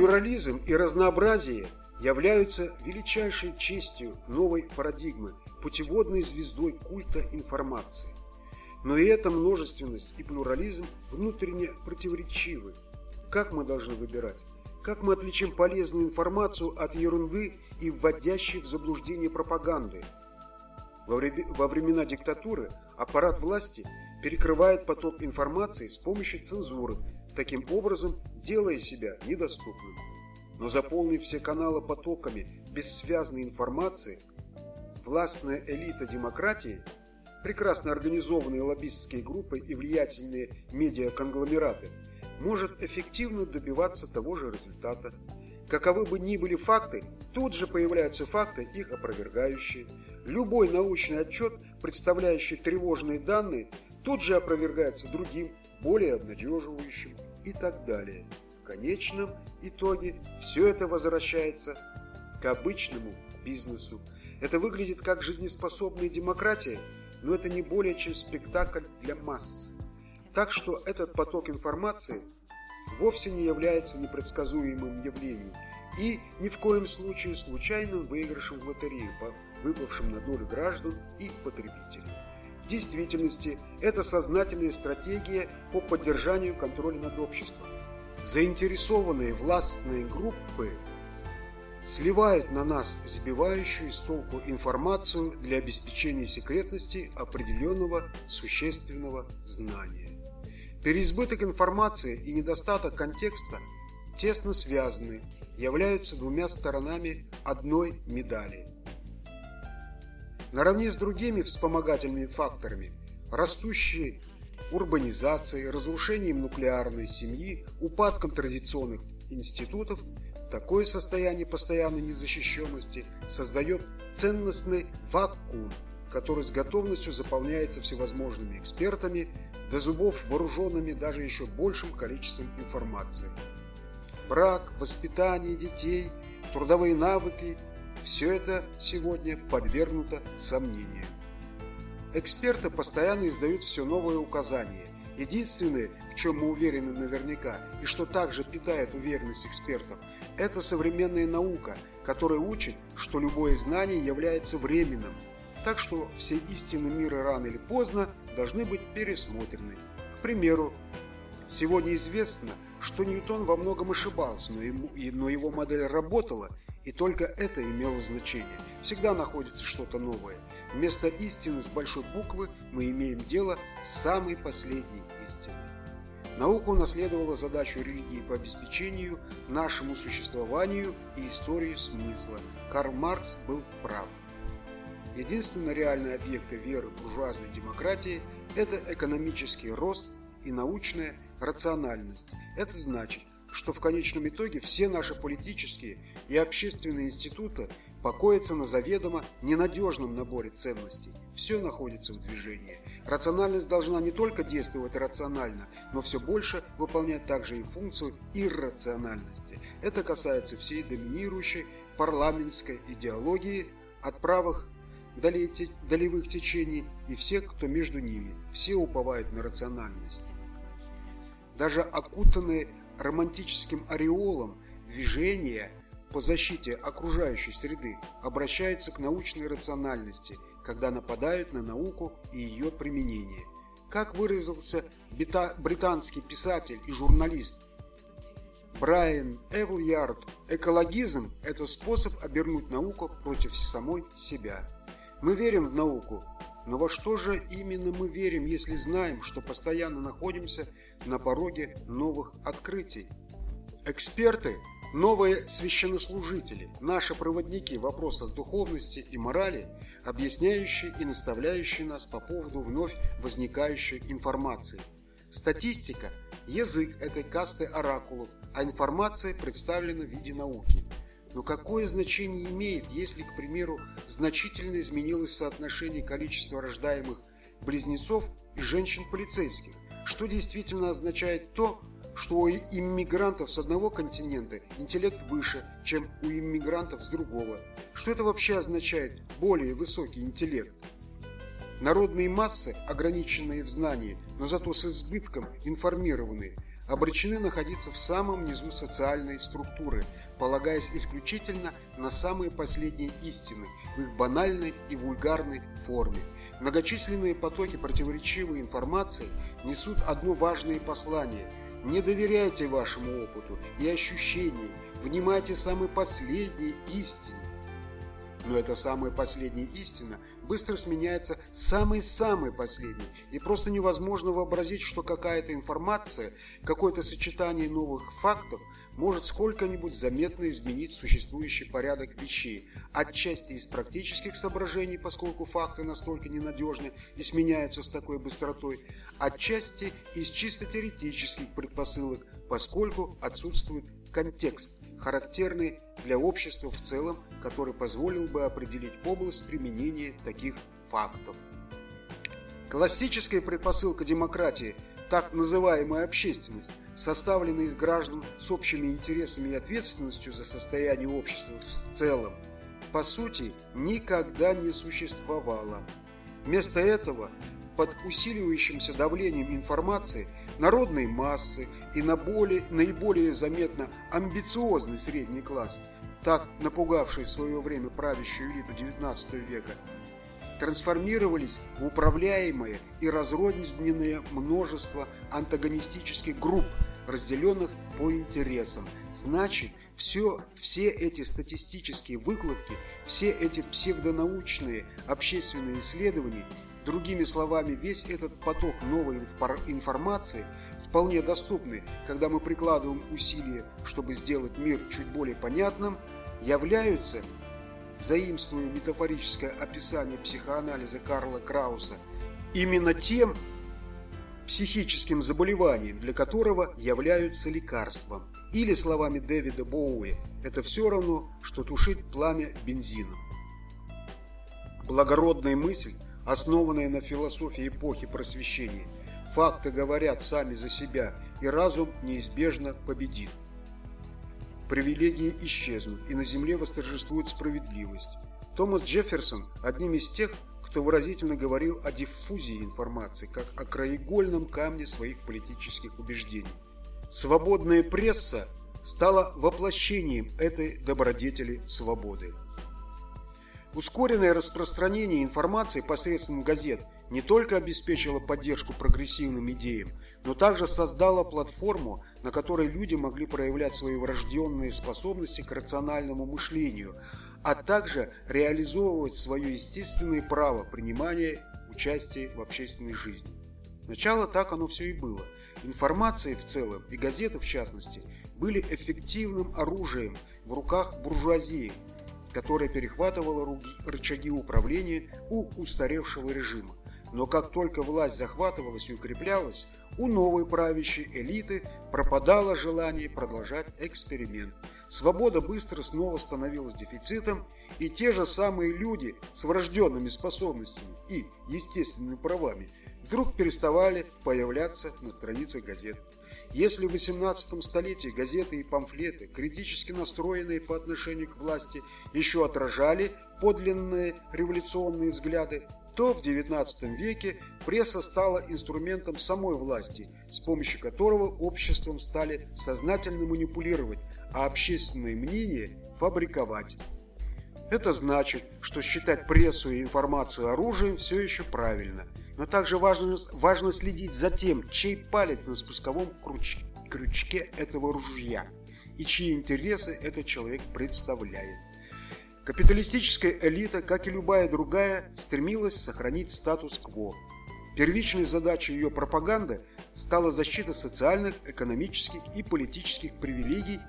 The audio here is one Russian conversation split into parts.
Плюрализм и разнообразие являются величайшей честью новой парадигмы, путеводной звездой культа информации. Но и эта множественность и плюрализм внутренне противоречивы. Как мы должны выбирать? Как мы отличим полезную информацию от ерунды и вводящей в заблуждение пропаганды? Во, времена диктатуры аппарат власти перекрывает поток информации с помощью цензуры, таким образом делая себя недоступным. Но заполнив все каналы потоками бессвязной информации, властная элита демократии, прекрасно организованные лоббистские группы и влиятельные медиаконгломераты – может эффективно добиваться того же результата. Каковы бы ни были факты, тут же появляются факты, их опровергающие. Любой научный отчет, представляющий тревожные данные, тут же опровергается другим, более обнадеживающим и так далее. В конечном итоге все это возвращается к обычному бизнесу. Это выглядит как жизнеспособная демократия, но это не более чем спектакль для масс. Так что этот поток информации вовсе не является непредсказуемым явлением и ни в коем случае случайным выигрышем в лотерею, выпавшим на долю граждан и потребителей. Действительности это сознательная стратегия по поддержанию контроля над обществом. Заинтересованные властные группы сливают на нас сбивающую с толку информацию для обеспечения секретности определенного существенного знания. Переизбыток информации и недостаток контекста тесно связаны, являются двумя сторонами одной медали. Наравне с другими вспомогательными факторами растущей урбанизацией, разрушением нуклеарной семьи, упадком традиционных институтов, такое состояние постоянной незащищенности создает ценностный вакуум, который с готовностью заполняется всевозможными экспертами, до зубов вооруженными даже еще большим количеством информации. Брак, воспитание детей, трудовые навыки – все это сегодня подвергнуто сомнению. Эксперты постоянно издают все новые указания. Единственное, в чем мы уверены наверняка, и что также питает уверенность экспертов, это современная наука, которая учит, что любое знание является временным – так что все истины мира рано или поздно должны быть пересмотрены. К примеру, сегодня известно, что Ньютон во многом ошибался, но, но его модель работала, и только это имело значение. Всегда находится что-то новое. Вместо истины с большой буквы мы имеем дело с самой последней истиной. Наука унаследовала задачу религии по обеспечению нашему существованию и истории смысла. Карл Маркс был прав. Единственные реальные объекты веры буржуазной демократии – это экономический рост и научная рациональность. Это значит, что в конечном итоге все наши политические и общественные институты покоятся на заведомо ненадежном наборе ценностей. Все находится в движении. Рациональность должна не только действовать рационально, но все больше выполнять также и функцию иррациональности. Это касается всей доминирующей парламентской идеологии от правых долевых течений и всех, кто между ними. Все уповают на рациональность. Даже окутанные романтическим ореолом движения по защите окружающей среды обращаются к научной рациональности, когда нападают на науку и ее применение. Как выразился британский писатель и журналист Брайан Эвлярд, экологизм – это способ обернуть науку против самой себя. Мы верим в науку, но во что же именно мы верим, если знаем, что постоянно находимся на пороге новых открытий? Эксперты – новые священнослужители, наши проводники в духовности и морали, объясняющие и наставляющие нас по поводу вновь возникающей информации. Статистика – язык этой касты оракулов, а информация представлена в виде науки – но какое значение имеет, если, к примеру, значительно изменилось соотношение количества рождаемых близнецов и женщин-полицейских? Что действительно означает то, что у иммигрантов с одного континента интеллект выше, чем у иммигрантов с другого? Что это вообще означает более высокий интеллект? Народные массы, ограниченные в знании, но зато с избытком информированные, обречены находиться в самом низу социальной структуры, полагаясь исключительно на самые последние истины в их банальной и вульгарной форме. Многочисленные потоки противоречивой информации несут одно важное послание – не доверяйте вашему опыту и ощущениям, внимайте самой последней истине. Но эта самая последняя истина быстро сменяется самой-самой последней, и просто невозможно вообразить, что какая-то информация, какое-то сочетание новых фактов может сколько-нибудь заметно изменить существующий порядок вещей, отчасти из практических соображений, поскольку факты настолько ненадежны и сменяются с такой быстротой, отчасти из чисто теоретических предпосылок, поскольку отсутствует контекст, характерный для общества в целом, который позволил бы определить область применения таких фактов. Классическая предпосылка демократии, так называемая общественность, составленная из граждан с общими интересами и ответственностью за состояние общества в целом, по сути, никогда не существовала. Вместо этого под усиливающимся давлением информации народной массы и на более, наиболее заметно амбициозный средний класс, так напугавший в свое время правящую элиту XIX века, трансформировались в управляемое и разрозненное множество антагонистических групп, разделенных по интересам. Значит, все, все эти статистические выкладки, все эти псевдонаучные общественные исследования Другими словами, весь этот поток новой информации, вполне доступный, когда мы прикладываем усилия, чтобы сделать мир чуть более понятным, являются, заимствуя метафорическое описание психоанализа Карла Крауса, именно тем психическим заболеванием, для которого являются лекарством. Или, словами Дэвида Боуи, это все равно, что тушить пламя бензином. Благородная мысль – основанная на философии эпохи просвещения. Факты говорят сами за себя, и разум неизбежно победит. Привилегии исчезнут, и на земле восторжествует справедливость. Томас Джефферсон одним из тех, кто выразительно говорил о диффузии информации, как о краеугольном камне своих политических убеждений. Свободная пресса стала воплощением этой добродетели свободы. Ускоренное распространение информации посредством газет не только обеспечило поддержку прогрессивным идеям, но также создало платформу, на которой люди могли проявлять свои врожденные способности к рациональному мышлению, а также реализовывать свое естественное право принимания участия в общественной жизни. Сначала так оно все и было. Информация в целом и газеты в частности были эффективным оружием в руках буржуазии, которая перехватывала рычаги управления у устаревшего режима. Но как только власть захватывалась и укреплялась, у новой правящей элиты пропадало желание продолжать эксперимент. Свобода быстро снова становилась дефицитом, и те же самые люди с врожденными способностями и естественными правами вдруг переставали появляться на страницах газет. Если в XVIII столетии газеты и памфлеты, критически настроенные по отношению к власти, еще отражали подлинные революционные взгляды, то в XIX веке пресса стала инструментом самой власти, с помощью которого обществом стали сознательно манипулировать, а общественное мнение фабриковать. Это значит, что считать прессу и информацию оружием все еще правильно – но также важно, важно следить за тем, чей палец на спусковом крючке, крючке этого ружья и чьи интересы этот человек представляет. Капиталистическая элита, как и любая другая, стремилась сохранить статус-кво. Первичной задачей ее пропаганды стала защита социальных, экономических и политических привилегий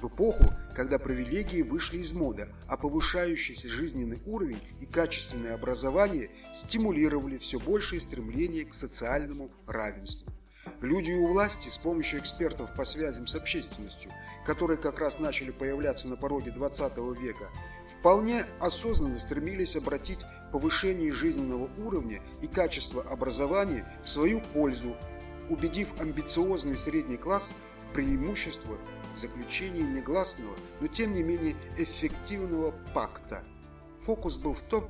в эпоху, когда привилегии вышли из моды, а повышающийся жизненный уровень и качественное образование стимулировали все большее стремление к социальному равенству. Люди у власти с помощью экспертов по связям с общественностью, которые как раз начали появляться на пороге 20 века, вполне осознанно стремились обратить повышение жизненного уровня и качества образования в свою пользу, убедив амбициозный средний класс преимущество заключения негласного, но тем не менее эффективного пакта. Фокус был в том,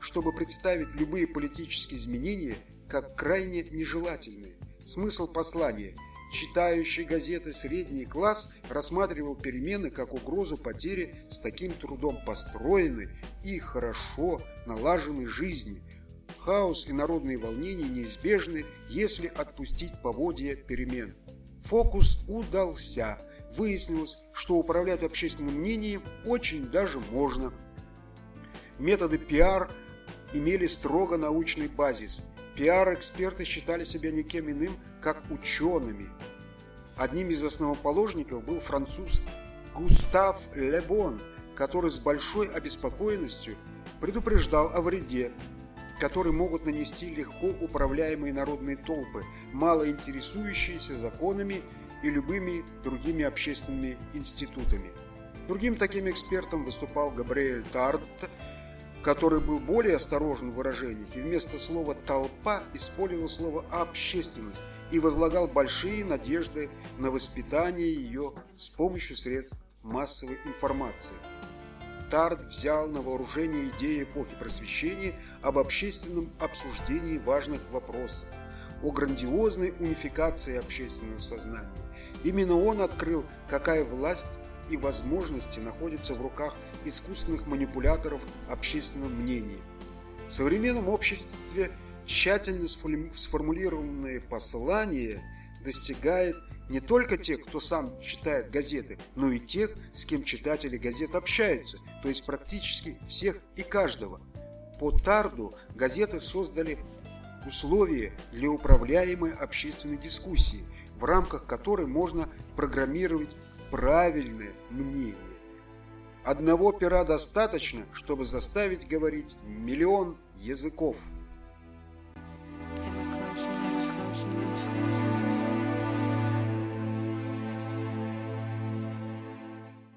чтобы представить любые политические изменения как крайне нежелательные. Смысл послания читающий газеты средний класс рассматривал перемены как угрозу потери с таким трудом построенной и хорошо налаженной жизни. Хаос и народные волнения неизбежны, если отпустить поводья перемен. Фокус удался. Выяснилось, что управлять общественным мнением очень даже можно. Методы пиар имели строго научный базис – Пиар-эксперты считали себя никем иным, как учеными. Одним из основоположников был француз Густав Лебон, который с большой обеспокоенностью предупреждал о вреде, который могут нанести легко управляемые народные толпы, мало интересующиеся законами и любыми другими общественными институтами. Другим таким экспертом выступал Габриэль Тарт, который был более осторожен в выражениях и вместо слова «толпа» использовал слово «общественность» и возлагал большие надежды на воспитание ее с помощью средств массовой информации. Тард взял на вооружение идеи эпохи просвещения об общественном обсуждении важных вопросов, о грандиозной унификации общественного сознания. Именно он открыл, какая власть и возможности находятся в руках искусственных манипуляторов общественного мнения. В современном обществе тщательно сформулированное послание достигает не только тех, кто сам читает газеты, но и тех, с кем читатели газет общаются, то есть практически всех и каждого. По Тарду газеты создали условия для управляемой общественной дискуссии, в рамках которой можно программировать правильное мнение. Одного пера достаточно, чтобы заставить говорить миллион языков.